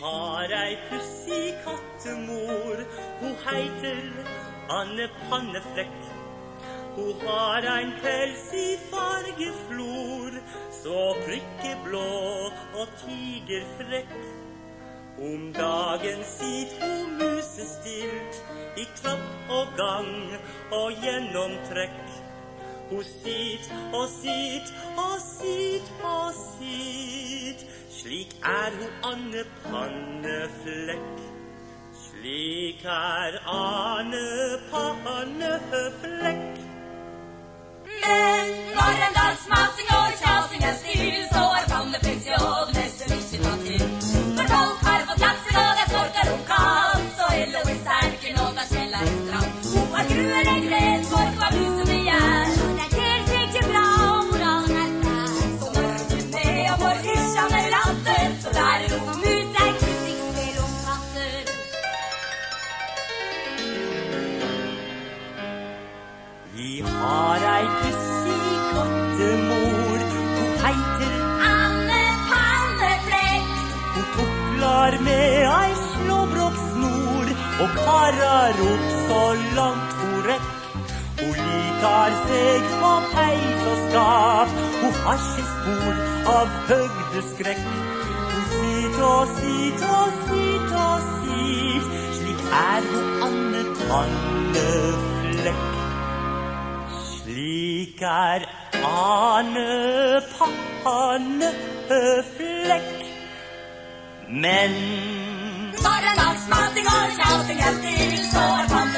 har ei pussig kattemor, hun heiter Anne Panneflekk. Hun har ein pels i fargeflor, så prikkeblå og tigerfrekk. Om dagen sit hun musestilt i trapp og gang og gjennomtrekk. Hun sit og sit og sit og sit. Slik er hun Anne Panneflekk. Slik er Anne Panneflekk. Men når en dags masing og kjasing er stil, så er pannepensjon nesten ikke tatt til. For folk har fått lagt og det snorker om kant, så Hello i serken og der kjeller en strand. Hun har gruer deg gren, for hva musene Vi har ei pussig kattemor, hun heiter Anne Panneflekk. Hun tuklar med ei slåbroksnor og karar opp så langt hun rekk. Hun liker seg på peis og skap, hun har ikke spor av høgdeskrekk. Hun sit og sit og sit og sit, slik er hun Anne Panneflekk. Slik er Arne Panneflekk. Men For en dags masing og kjasing er still, så er pannepinnan